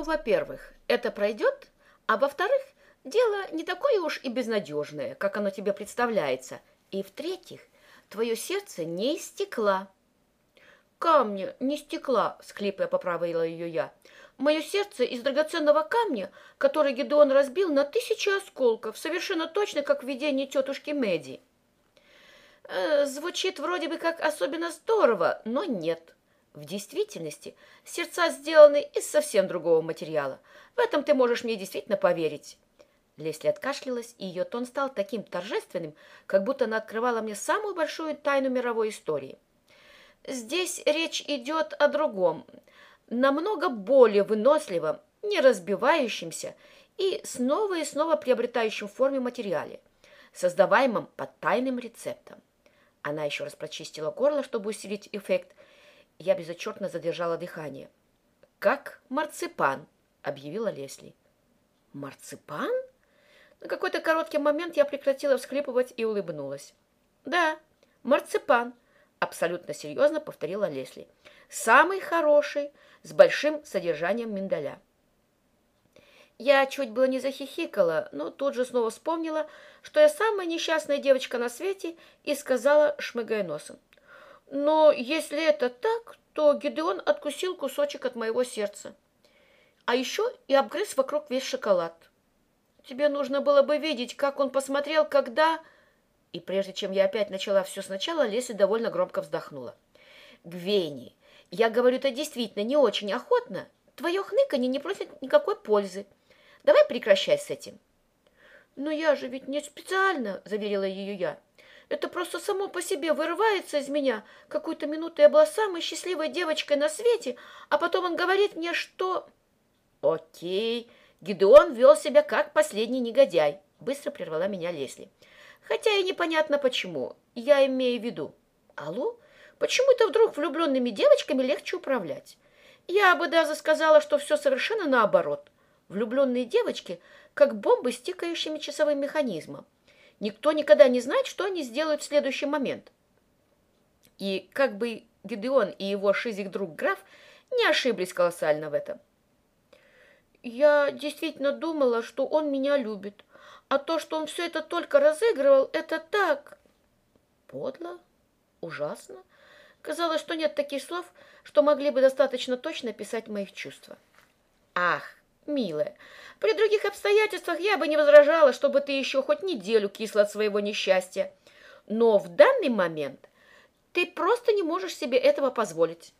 Ну, во-первых, это пройдет, а во-вторых, дело не такое уж и безнадежное, как оно тебе представляется. И в-третьих, твое сердце не из стекла. Камня, не стекла, склипая поправила ее я. Мое сердце из драгоценного камня, который Гедеон разбил на тысячи осколков, совершенно точно, как в видении тетушки Мэдди. Э, звучит вроде бы как особенно здорово, но нет. В действительности сердца сделаны из совсем другого материала. В этом ты можешь мне действительно поверить. Лесли откашлялась, и ее тон стал таким торжественным, как будто она открывала мне самую большую тайну мировой истории. Здесь речь идет о другом, намного более выносливом, не разбивающемся и снова и снова приобретающем форме материале, создаваемом под тайным рецептом. Она еще раз прочистила горло, чтобы усилить эффект. Я безотчетно задержала дыхание. «Как марципан», — объявила Лесли. «Марципан?» На какой-то короткий момент я прекратила всхлипывать и улыбнулась. «Да, марципан», — абсолютно серьезно повторила Лесли. «Самый хороший, с большим содержанием миндаля». Я чуть было не захихикала, но тут же снова вспомнила, что я самая несчастная девочка на свете, и сказала, шмыгая носом. Но если это так, то Гидеон откусил кусочек от моего сердца. А еще и обгрыз вокруг весь шоколад. Тебе нужно было бы видеть, как он посмотрел, когда... И прежде чем я опять начала все сначала, Леся довольно громко вздохнула. «Гвени, я говорю это действительно не очень охотно. Твое хныканье не просит никакой пользы. Давай прекращай с этим. Но я же ведь не специально, заверила ее я. Это просто само по себе вырывается из меня. Какую-то минуту я была самой счастливой девочкой на свете, а потом он говорит мне, что... Окей, Гидеон вел себя как последний негодяй, быстро прервала меня Лесли. Хотя и непонятно почему. Я имею в виду. Алло? Почему это вдруг влюбленными девочками легче управлять? Я бы даже сказала, что все совершенно наоборот. Влюбленные девочки, как бомбы с тикающими часовым механизмом. Никто никогда не знает, что они сделают в следующий момент. И как бы Гидеон и его шизик-друг граф не ошиблись колоссально в этом. Я действительно думала, что он меня любит, а то, что он все это только разыгрывал, это так подло, ужасно. Казалось, что нет таких слов, что могли бы достаточно точно писать моих чувства. Ах, милая, при других обстоятельствах я бы не возражала, чтобы ты еще хоть неделю кисла от своего несчастья. Но в данный момент ты просто не можешь себе этого позволить.